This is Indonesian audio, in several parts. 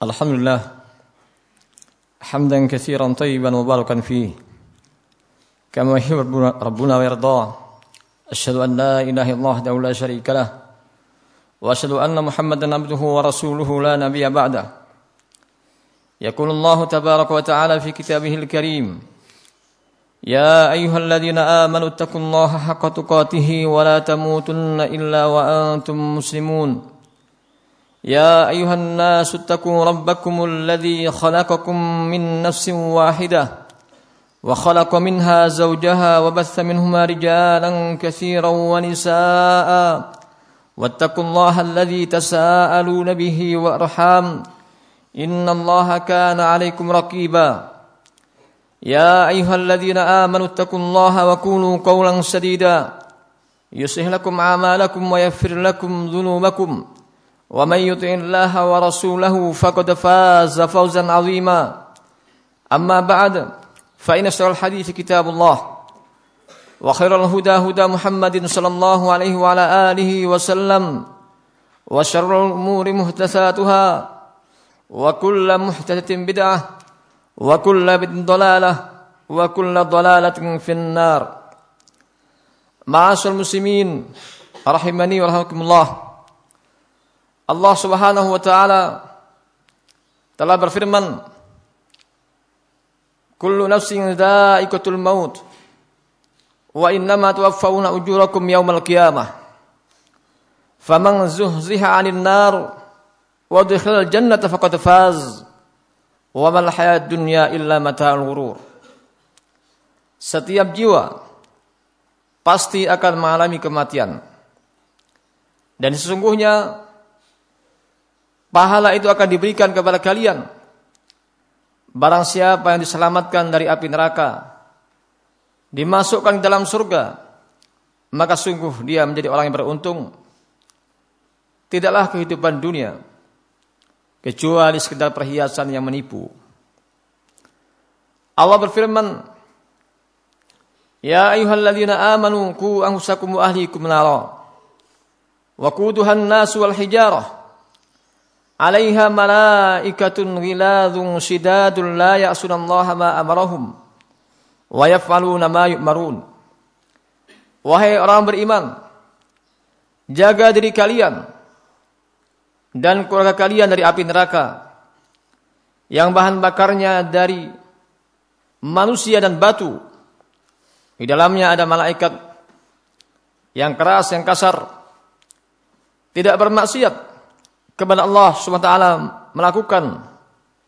الحمد لله حمدا كثيرا طيبا مباركا فيه. كما يحب ربنا ويرضاه. أشهد أن لا إله إلا الله وحده لا شريك له. وأشهد أن محمدا عبده ورسوله لا نبي بعده. يقول الله تبارك وتعالى في كتابه الكريم يا أيها الذين آمنوا اتقوا الله حق تقاته ولا تموتن إلا وأنتم مسلمون. يا أيها الناس اتقوا ربكم الذي خلقكم من نفس واحدة وخلق منها زوجها وبث منهما رجالا كثيرا ونساء واتقوا الله الذي تساءلون به وأرحام إن الله كان عليكم رقيبا يا أيها الذين آمنوا اتقوا الله وكونوا قولا سديدا يصلح لكم أعمالكم ويغفر لكم ذنوبكم ومن يطع الله ورسوله فقد فاز فوزا عظيما. أما بعد فإن أشتغل الحديث كتاب الله. وخير الهدى هدى محمد صلى الله عليه وعلى آله وسلم. وشر الأمور محدثاتها. وكل محدثة بدعة. وكل بدعة ضلالة. وكل ضلالة في النار. معاشر المسلمين رحمني ورحمكم الله. Allah Subhanahu wa taala telah berfirman Kullu nafsin dha'iqatul maut wa innama tuwaffawna ujurakum yaumal qiyamah. Faman zuhziha 'anil nar wa dakhala jannata faqad faz wa mal hayat dunya illa mata'ul ghurur. Setiap jiwa pasti akan mengalami kematian. Dan sesungguhnya Pahala itu akan diberikan kepada kalian. Barang siapa yang diselamatkan dari api neraka, dimasukkan dalam surga, maka sungguh dia menjadi orang yang beruntung. Tidaklah kehidupan dunia kecuali sekedar perhiasan yang menipu. Allah berfirman, Ya ayyuhalladzina amanu ku anfusakum wa ahlikum nara wa quduhan nasu wal hijarah 'alaiha malaikatun ghiladun shidadun la ya'sunallaha ma amarahum wa yaf'aluna ma yu'marun. Wahai orang beriman, jaga diri kalian dan keluarga kalian dari api neraka yang bahan bakarnya dari manusia dan batu. Di dalamnya ada malaikat yang keras, yang kasar, tidak bermaksiat kepada Allah SWT melakukan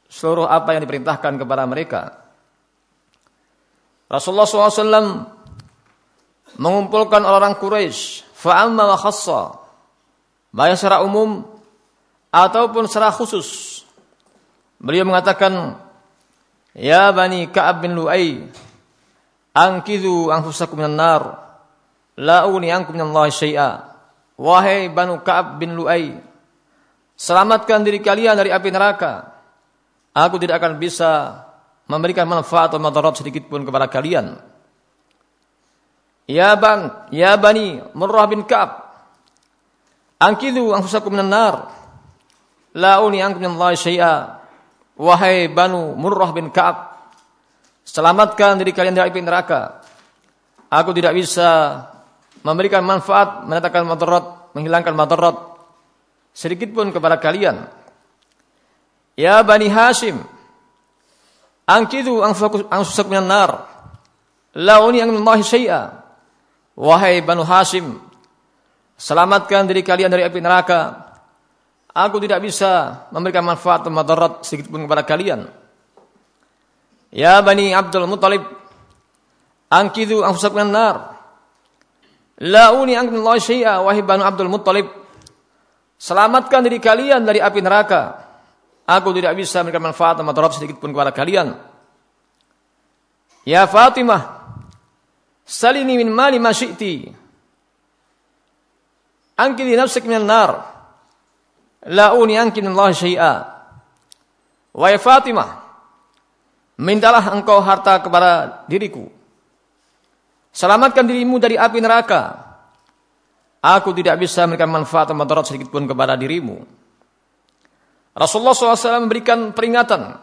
seluruh apa yang diperintahkan kepada mereka. Rasulullah SAW mengumpulkan orang Quraisy, fa'amma wa khassa, baik secara umum ataupun secara khusus. Beliau mengatakan, Ya Bani Ka'ab bin Lu'ay, angkidhu anfusakum minan nar, la uni ankum minallahi syai'a. Wahai Banu Ka'ab bin Lu'ay, Selamatkan diri kalian dari api neraka. Aku tidak akan bisa memberikan manfaat atau madarat sedikit pun kepada kalian. Ya ban, ya bani Murrah bin Ka'ab. Angkidu anfusakum minan nar. La uni ankum Allah syai'a. Wahai Banu Murrah bin Ka'ab. Selamatkan diri kalian dari api neraka. Aku tidak bisa memberikan manfaat, mendatangkan madarat, menghilangkan madarat sedikit pun kepada kalian. Ya Bani Hashim, angkidu anfusakum minan nar. La uni an Allah syai'a. Wahai Banu Hashim, selamatkan diri kalian dari api neraka. Aku tidak bisa memberikan manfaat atau madarat sedikit pun kepada kalian. Ya Bani Abdul Muttalib, angkidu anfusakum minan nar. La uni an Allah syai'a. Wahai Banu Abdul Muttalib, Selamatkan diri kalian dari api neraka. Aku tidak bisa memberikan manfaat atau madarat sedikit pun kepada kalian. Ya Fatimah, salini min mali ma syi'ti. Angkidi nafsik min nar. La uni anki min Allah syai'a. Wahai Fatimah, mintalah engkau harta kepada diriku. Selamatkan dirimu dari api neraka. Aku tidak bisa memberikan manfaat atau madarat sedikit pun kepada dirimu. Rasulullah SAW memberikan peringatan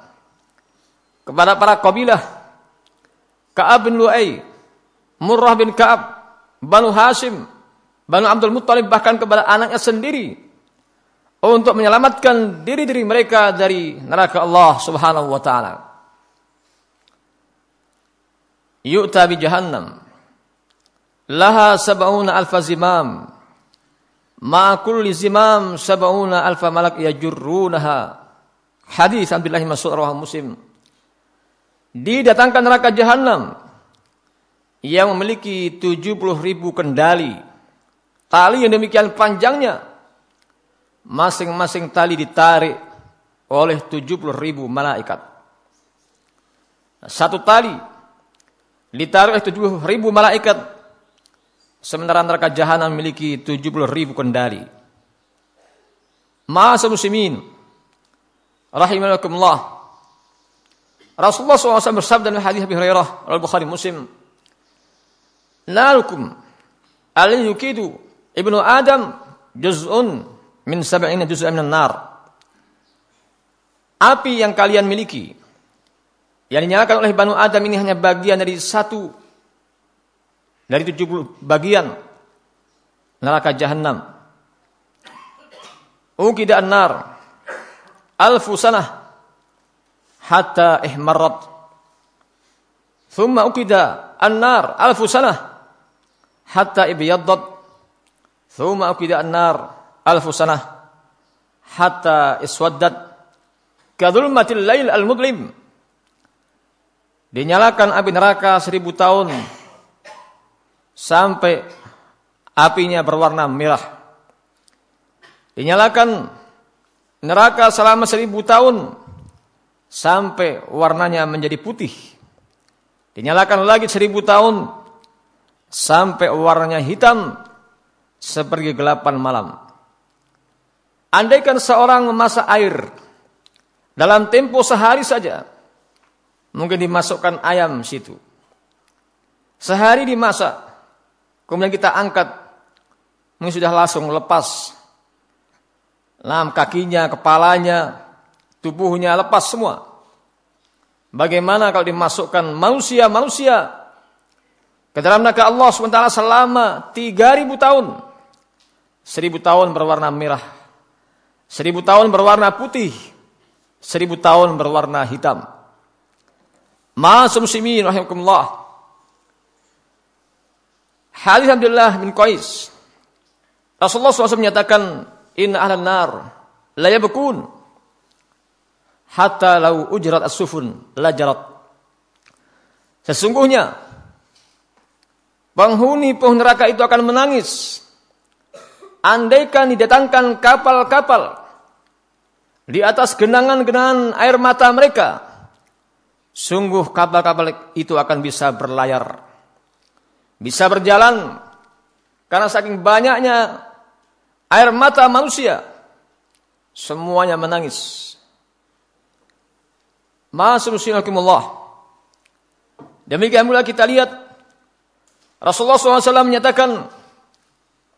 kepada para kabilah Ka'ab bin Lu'ay, Murrah bin Ka'ab, Banu Hashim, Banu Abdul Muttalib bahkan kepada anaknya sendiri untuk menyelamatkan diri-diri mereka dari neraka Allah Subhanahu wa taala. Yu'ta bi jahannam laha sab'una alfa zimam ma kulli zimam sab'una alfa malak yajurrunaha. Hadis Abdullah bin Mas'ud rawahu Muslim. Didatangkan neraka jahanam yang memiliki 70 ribu kendali. Tali yang demikian panjangnya. Masing-masing tali ditarik oleh 70 ribu malaikat. Satu tali ditarik oleh 70 ribu malaikat Sementara neraka jahanam memiliki 70 ribu kendali. Masa muslimin. Rahimakumullah. Rasulullah SAW bersabda dalam hadis Abi Hurairah al-Bukhari Muslim. Lalukum al yukidu ibnu Adam juz'un min sab'ina juz'an min nar. Api yang kalian miliki yang dinyalakan oleh Banu Adam ini hanya bagian dari satu dari 70 bagian neraka jahanam. Ukida an-nar alfu sanah hatta ihmarat. Thumma ukida an-nar alfu sanah hatta ibyaddat. Thumma ukida an-nar alfu sanah hatta iswaddat. Kadhulmatil lail al-mudlim. Dinyalakan api neraka seribu tahun sampai apinya berwarna merah. Dinyalakan neraka selama seribu tahun sampai warnanya menjadi putih. Dinyalakan lagi seribu tahun sampai warnanya hitam seperti gelapan malam. Andaikan seorang memasak air dalam tempo sehari saja, mungkin dimasukkan ayam situ. Sehari dimasak, Kemudian kita angkat. Ini sudah langsung lepas. Lam kakinya, kepalanya, tubuhnya lepas semua. Bagaimana kalau dimasukkan manusia-manusia ke dalam neraka Allah SWT selama 3000 tahun. 1000 tahun berwarna merah. 1000 tahun berwarna putih. 1000 tahun berwarna hitam. Mas muslimin rahimakumullah. Hadis Abdullah bin Qais. Rasulullah SAW menyatakan, Inna ahlan nar la yabkun hatta lau ujrat as-sufun la jarat. Sesungguhnya penghuni penghuni neraka itu akan menangis andaikan didatangkan kapal-kapal di atas genangan-genangan air mata mereka sungguh kapal-kapal itu akan bisa berlayar bisa berjalan karena saking banyaknya air mata manusia semuanya menangis. Ma'asulusinahkumullah. Demikian pula kita lihat Rasulullah SAW menyatakan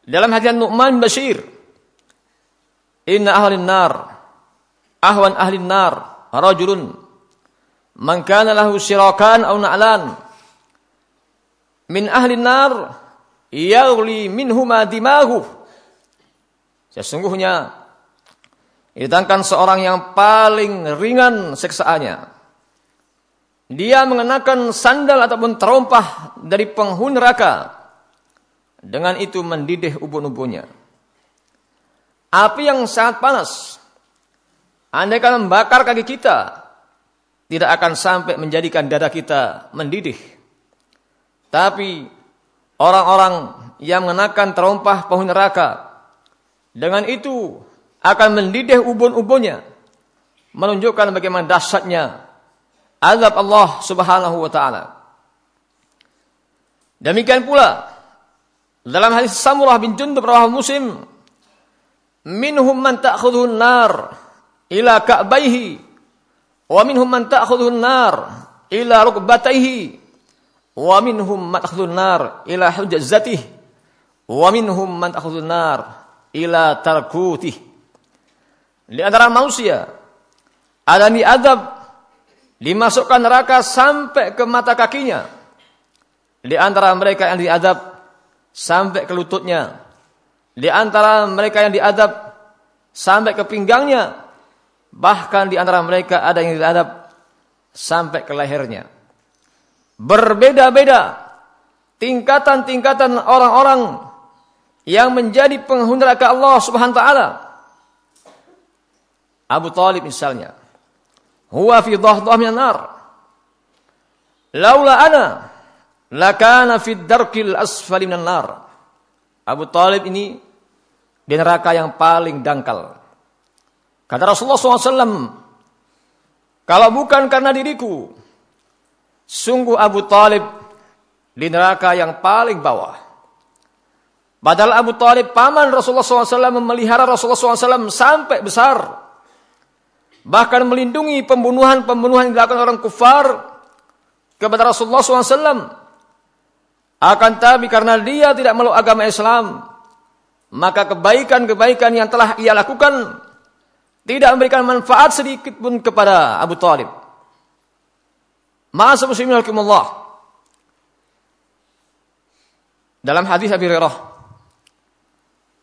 dalam hadiah Nu'man Bashir Inna ahlin nar ahwan ahlin nar rajulun man kana lahu sirakan aw na'lan min ahli nar yaghli minhuma dimahu. Sesungguhnya ditangkan seorang yang paling ringan siksaannya. Dia mengenakan sandal ataupun terompah dari penghuni neraka. Dengan itu mendidih ubun-ubunnya. Api yang sangat panas. Andai kan membakar kaki kita, tidak akan sampai menjadikan dada kita mendidih. Tapi orang-orang yang mengenakan terompah penghuni neraka dengan itu akan mendidih ubun-ubunnya menunjukkan bagaimana dahsyatnya azab Allah Subhanahu wa taala. Demikian pula dalam hadis Samurah bin Jundub rawahu Muslim minhum man ta'khudhu nar ila ka'baihi wa minhum man ta'khudhu nar ila rukbataihi wa minhum man akhdhun nar ila hujjatih wa minhum man akhdhun nar ila tarkutih di antara manusia ada yang diadab dimasukkan neraka sampai ke mata kakinya. Di antara mereka yang diadab sampai ke lututnya. Di antara mereka yang diadab sampai ke pinggangnya. Bahkan di antara mereka ada yang diadab sampai ke lehernya. Berbeda-beda tingkatan-tingkatan orang-orang yang menjadi penghuni neraka Allah Subhanahu wa taala. Abu Talib misalnya. Huwa fi dhahdah min nar. Laula ana lakana fi darkil asfali min nar. Abu Talib ini di neraka yang paling dangkal. Kata Rasulullah SAW, kalau bukan karena diriku, sungguh Abu Talib di neraka yang paling bawah. Padahal Abu Talib paman Rasulullah SAW memelihara Rasulullah SAW sampai besar. Bahkan melindungi pembunuhan-pembunuhan yang dilakukan orang kufar kepada Rasulullah SAW. Akan tapi karena dia tidak meluk agama Islam, maka kebaikan-kebaikan yang telah ia lakukan tidak memberikan manfaat sedikit pun kepada Abu Talib. Masa muslimin Allah. Dalam hadis Abi Hurairah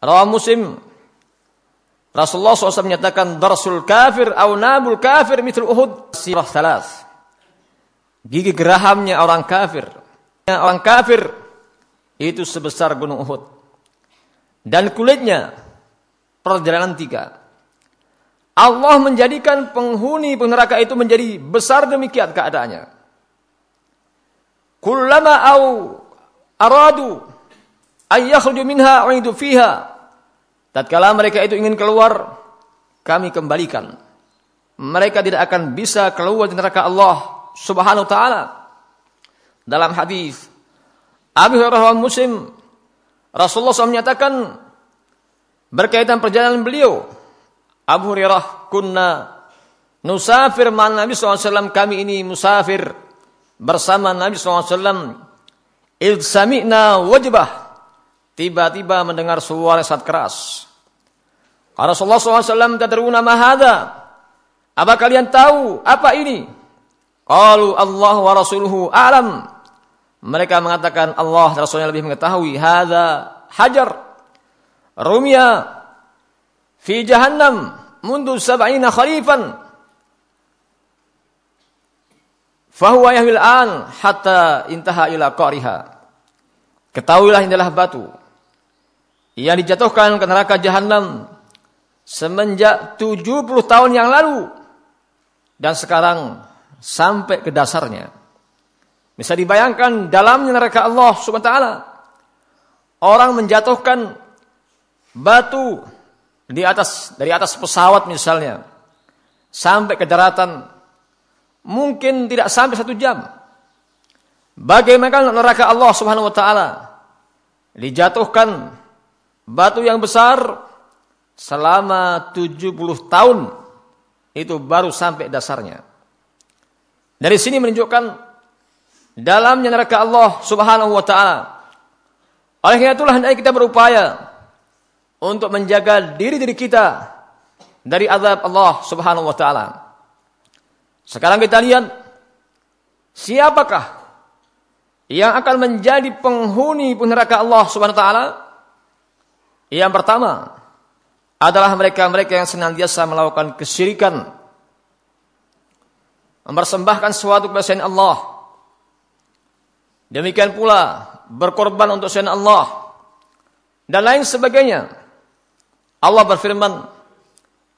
Rawah Muslim Rasulullah SAW menyatakan darsul kafir au nabul kafir mithl Uhud sirah salas. Gigi gerahamnya orang kafir. Orang kafir itu sebesar gunung Uhud. Dan kulitnya perjalanan tiga. Allah menjadikan penghuni neraka itu menjadi besar demikian keadaannya. Kullama au aradu ayyakhruju minha uidu fiha. Tatkala mereka itu ingin keluar, kami kembalikan. Mereka tidak akan bisa keluar dari neraka Allah Subhanahu wa taala. Dalam hadis Abu Hurairah Muslim Rasulullah SAW menyatakan berkaitan perjalanan beliau Abu Hurairah kunna nusafir ma'al Nabi SAW kami ini musafir bersama Nabi SAW idh sami'na wajbah tiba-tiba mendengar suara sangat keras. Rasulullah SAW tadruna mahada. Apa kalian tahu apa ini? Qalu Allah wa rasuluhu alam. Mereka mengatakan Allah Rasulnya lebih mengetahui. Hada hajar. Rumia. Fi jahannam. Mundu sab'ina khalifan. Fahuwa yahwil an. Hatta intaha ila qariha. Ketahuilah ini adalah batu yang dijatuhkan ke neraka jahanam semenjak 70 tahun yang lalu dan sekarang sampai ke dasarnya. Bisa dibayangkan dalamnya neraka Allah Subhanahu orang menjatuhkan batu di atas dari atas pesawat misalnya sampai ke daratan mungkin tidak sampai satu jam. Bagaimana neraka Allah Subhanahu wa taala dijatuhkan batu yang besar selama 70 tahun itu baru sampai dasarnya. Dari sini menunjukkan dalamnya neraka Allah Subhanahu wa taala. Oleh karena itulah hendaknya kita berupaya untuk menjaga diri-diri kita dari azab Allah Subhanahu wa taala. Sekarang kita lihat siapakah yang akan menjadi penghuni neraka Allah Subhanahu wa taala? Yang pertama adalah mereka-mereka yang senantiasa melakukan kesyirikan. Mempersembahkan sesuatu kepada selain Allah. Demikian pula berkorban untuk selain Allah. Dan lain sebagainya. Allah berfirman,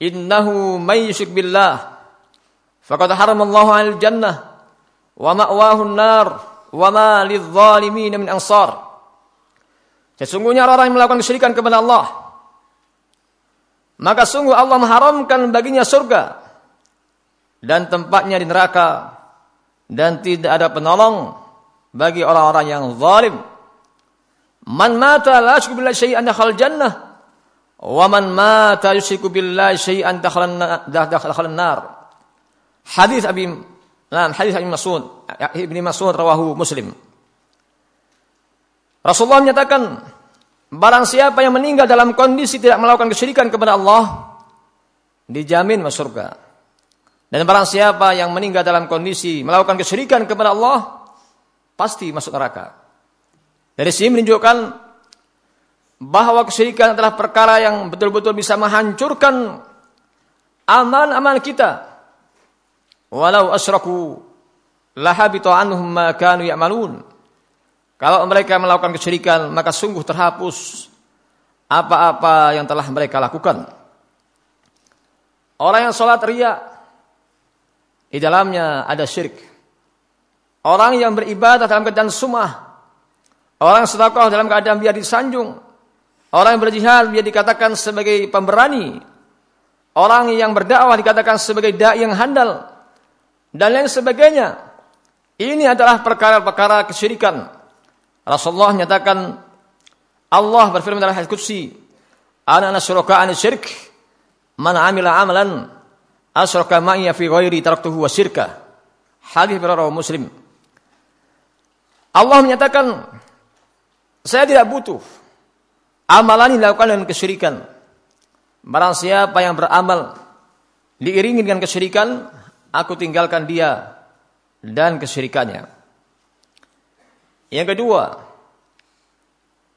"Innahu may yusyrik billah faqad haramallahu 'alal jannah wa ma'wahu an-nar wa ma lidh-dhalimin min ansar." Sesungguhnya orang yang melakukan kesyirikan kepada Allah, maka sungguh Allah mengharamkan baginya surga dan tempatnya di neraka dan tidak ada penolong bagi orang-orang yang zalim. Man mata la yusyriku billahi syai'an dakhal jannah wa man mata yusyriku billahi syai'an dakhal nar. Hadis Abi Nah, hadis Abi Mas'ud, Ibnu Mas'ud rawahu Muslim. Rasulullah menyatakan, barang siapa yang meninggal dalam kondisi tidak melakukan kesyirikan kepada Allah, dijamin masuk surga. Dan barang siapa yang meninggal dalam kondisi melakukan kesyirikan kepada Allah, pasti masuk neraka. Dari sini menunjukkan bahwa kesyirikan adalah perkara yang betul-betul bisa menghancurkan amal-amal kita. Walau asyraku lahabitu anhum ma kanu ya'malun. Kalau mereka melakukan kesyirikan, maka sungguh terhapus apa-apa yang telah mereka lakukan. Orang yang sholat ria, di dalamnya ada syirik. Orang yang beribadah dalam keadaan sumah. Orang sedekah dalam keadaan biar disanjung. Orang yang berjihad biar dikatakan sebagai pemberani. Orang yang berdakwah dikatakan sebagai dai yang handal. Dan lain sebagainya. Ini adalah perkara-perkara kesyirikan Rasulullah menyatakan Allah berfirman dalam hadis qudsi, "Ana nasyraka an syirk man amila amalan asyraka ma'i fi ghairi taraktuhu wa syirka." Hadis riwayat Muslim. Allah menyatakan, saya tidak butuh amalan yang dilakukan dengan kesyirikan. Barang siapa yang beramal diiringi dengan kesyirikan, aku tinggalkan dia dan kesyirikannya. Yang kedua,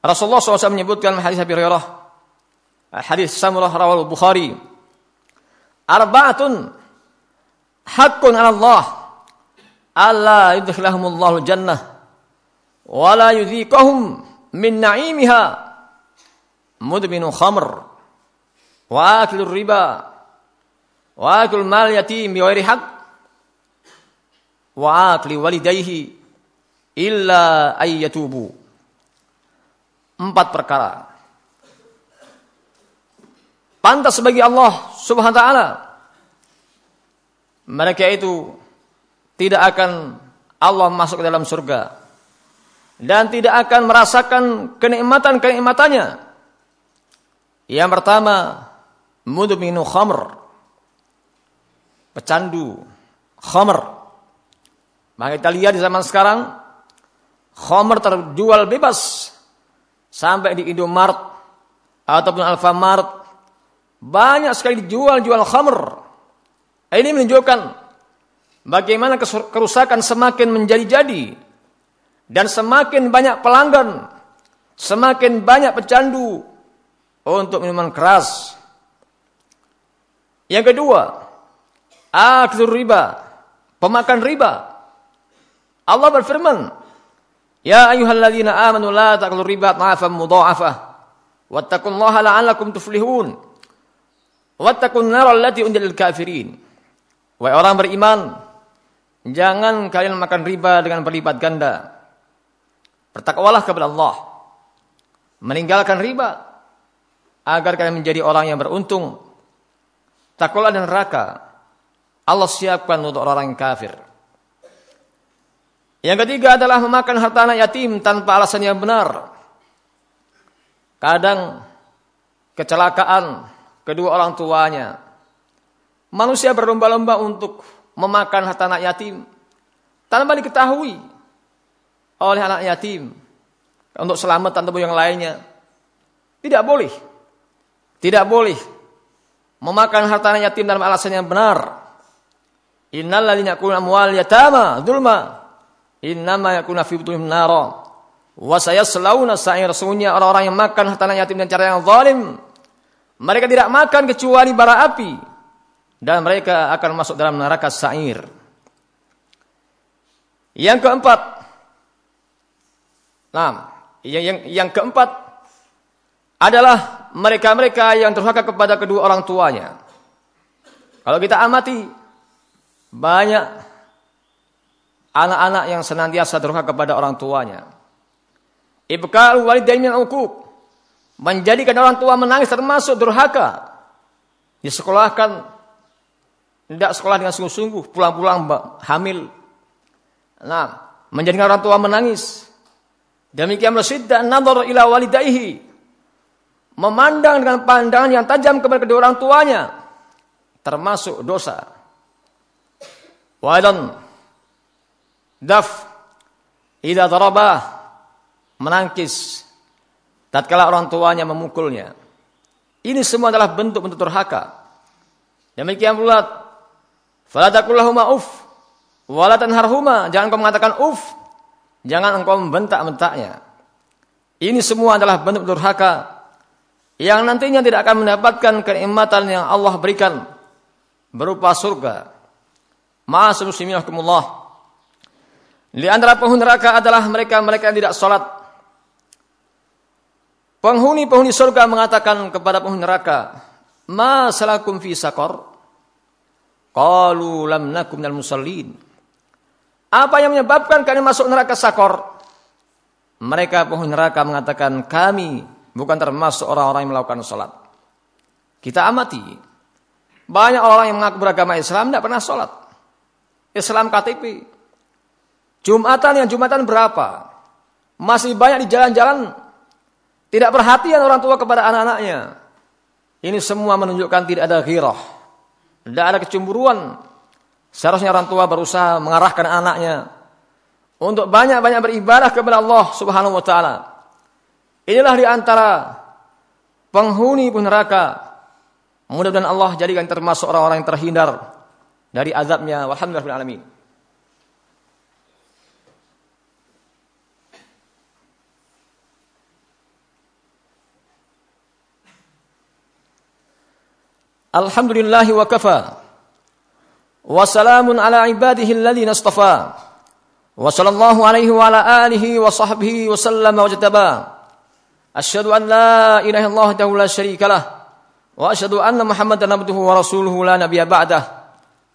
Rasulullah SAW menyebutkan hadis Abi Hurairah, hadis Samurah rawal Bukhari, Arba'atun hakun ala Allah. Alla yudkhilahumullahu jannah. Wa la yudhiqahum min na'imiha. Mudminu khamr. Wa akilur riba wa akil mal yatim bi haqq wa akli walidayhi illa ayyatubu. Empat perkara. Pantas bagi Allah Subhanahu wa taala mereka itu tidak akan Allah masuk ke dalam surga dan tidak akan merasakan kenikmatan-kenikmatannya. Yang pertama, mudminu khamr. Pecandu khamr. Maka kita lihat di zaman sekarang Khomer terjual bebas sampai di Indomaret ataupun Alfamart banyak sekali dijual jual khamr. Ini menunjukkan bagaimana kerusakan semakin menjadi-jadi dan semakin banyak pelanggan, semakin banyak pecandu untuk minuman keras. Yang kedua, akhir riba, pemakan riba. Allah berfirman, Ya ayyuhalladzina amanu la ta'kulu riba dha'afan mudha'afah. Wattaqullaha la'allakum tuflihun. Wattaqun nar allati unzilal kafirin. Wahai orang beriman, jangan kalian makan riba dengan berlipat ganda. Bertakwalah kepada Allah. Meninggalkan riba agar kalian menjadi orang yang beruntung. Takwalah dan neraka Allah siapkan untuk orang kafir. Yang ketiga adalah memakan harta anak yatim tanpa alasan yang benar. Kadang kecelakaan kedua orang tuanya. Manusia berlomba-lomba untuk memakan harta anak yatim tanpa diketahui oleh anak yatim untuk selamat atau yang lainnya. Tidak boleh. Tidak boleh memakan harta anak yatim dalam alasan yang benar. Innal ladzina yaquluna amwal yatama dzulma Innama yakuna fi butunihim nara. Wa sayaslawna sa'ir sesungguhnya orang-orang yang makan harta yatim dengan cara yang zalim. Mereka tidak makan kecuali bara api dan mereka akan masuk dalam neraka sa'ir. Yang keempat, nah, yang, yang, yang keempat adalah mereka-mereka yang terhaka kepada kedua orang tuanya. Kalau kita amati, banyak anak-anak yang senantiasa durhaka kepada orang tuanya. Ibqal walidain min uquq. Menjadikan orang tua menangis termasuk durhaka. Disekolahkan tidak sekolah dengan sungguh-sungguh, pulang-pulang hamil. Nah, menjadikan orang tua menangis. Demikian dan nadhar ila walidaihi. Memandang dengan pandangan yang tajam kepada kedua orang tuanya termasuk dosa. Wadan Daf idza daraba menangkis tatkala orang tuanya memukulnya. Ini semua adalah bentuk-bentuk durhaka. Demikian pula fala taqul uff wala tanharhuma, jangan kau mengatakan uff, jangan engkau membentak-bentaknya. Ini semua adalah bentuk durhaka yang nantinya tidak akan mendapatkan kenikmatan yang Allah berikan berupa surga. Ma'asum muslimin Di antara penghuni neraka adalah mereka-mereka yang tidak sholat. Penghuni-penghuni surga mengatakan kepada penghuni neraka, Ma salakum fi sakor? Qalu lam nakum minal musallin. Apa yang menyebabkan kalian masuk neraka sakor? Mereka penghuni neraka mengatakan kami bukan termasuk orang-orang yang melakukan sholat. Kita amati. Banyak orang yang mengaku beragama Islam tidak pernah sholat. Islam KTP. Jumatan yang Jumatan berapa? Masih banyak di jalan-jalan. Tidak perhatian orang tua kepada anak-anaknya. Ini semua menunjukkan tidak ada ghirah. Tidak ada kecemburuan. Seharusnya orang tua berusaha mengarahkan anaknya untuk banyak-banyak beribadah kepada Allah Subhanahu wa taala. Inilah di antara penghuni neraka. Mudah-mudahan Allah jadikan termasuk orang-orang yang terhindar dari azabnya walhamdulillah alamin Alhamdulillah wa kafa Wassalamun ala ibadihi alladhina istafa wa sallallahu alaihi wa ala alihi wa sahbihi wa sallam wa jataba Asyadu an la ilaha illallah wa la syarika lah wa asyadu anna muhammadan abduhu wa rasuluhu la nabiya ba'dah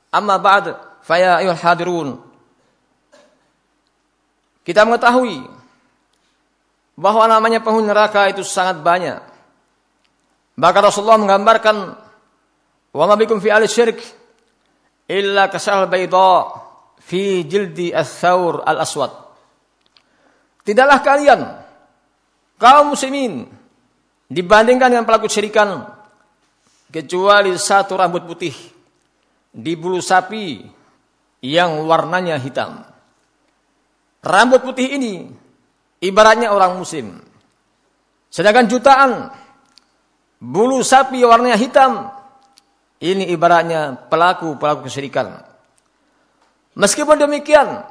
Amma ba'd, faya ayuhal hadirun. Kita mengetahui bahwa namanya penghuni neraka itu sangat banyak. Bahkan Rasulullah menggambarkan wa ma bikum fi al-syirk illa kasal bayda fi jildi as-saur al-aswad. Tidaklah kalian kaum muslimin dibandingkan dengan pelaku syirikan kecuali satu rambut putih di bulu sapi yang warnanya hitam. Rambut putih ini ibaratnya orang muslim. Sedangkan jutaan bulu sapi warnanya hitam ini ibaratnya pelaku-pelaku kesyirikan. Meskipun demikian,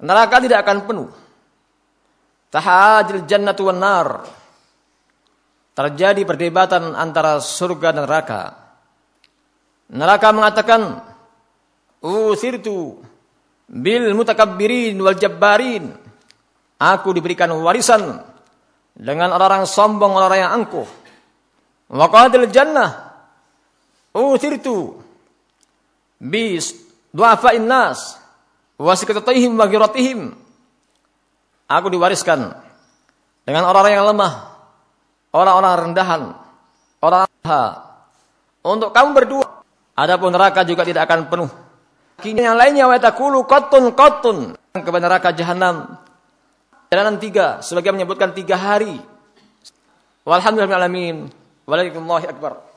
neraka tidak akan penuh. Tahajil jannatu wan nar. Terjadi perdebatan antara surga dan neraka. Neraka mengatakan, "Uthirtu bil mutakabbirin wal jabbarin." Aku diberikan warisan dengan orang-orang sombong, orang-orang yang angkuh. Wa qadil jannah uthirtu bis du'afa'in nas wa sikatatihim wa giratihim. Aku diwariskan dengan orang-orang yang lemah, orang-orang rendahan, orang ha. Untuk kamu berdua, adapun neraka juga tidak akan penuh. Kini yang lainnya wa takulu qatun qatun kepada neraka jahanam. Jalanan tiga, sebagai menyebutkan tiga hari. Walhamdulillah alamin. Waalaikumsalam akbar.